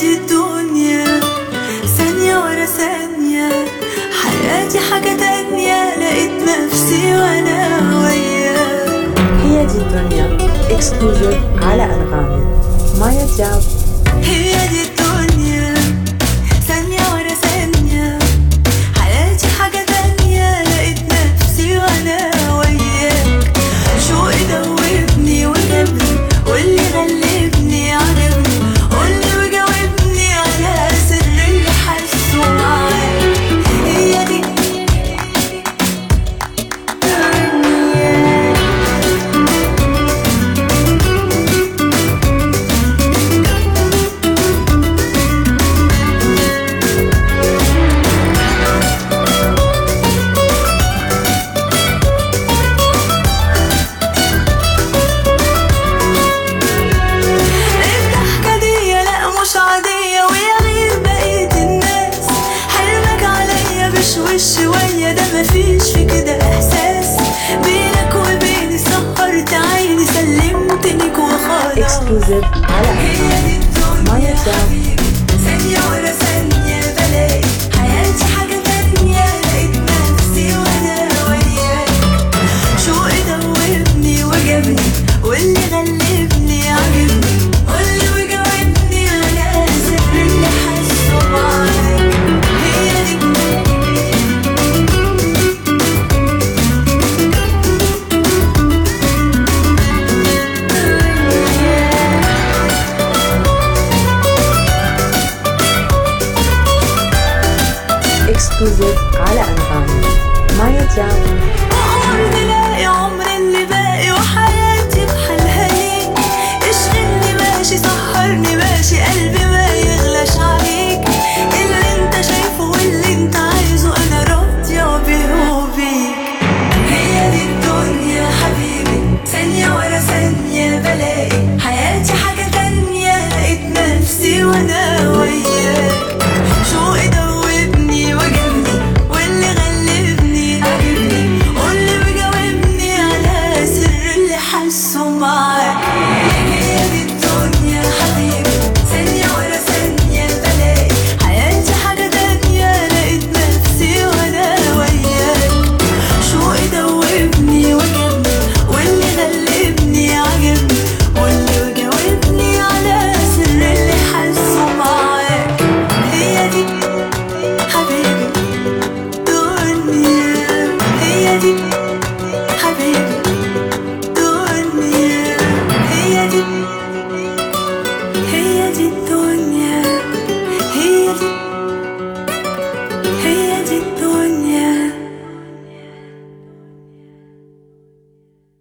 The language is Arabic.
دي الدنيا ثانية ورا ثانية. حياتي حاجة تانية لقيت نفسي وأنا وياك. هي دي الدنيا اكسكلوزيف على أنغامي. مايا دياب هي دي الدنيا. وش شوية ده مفيش في كده إحساس. بينك وبيني سهرت عيني سلمتني جوا خلاص هي دي الدنيا Kuzu, alle Anfragen. Maya Ciao.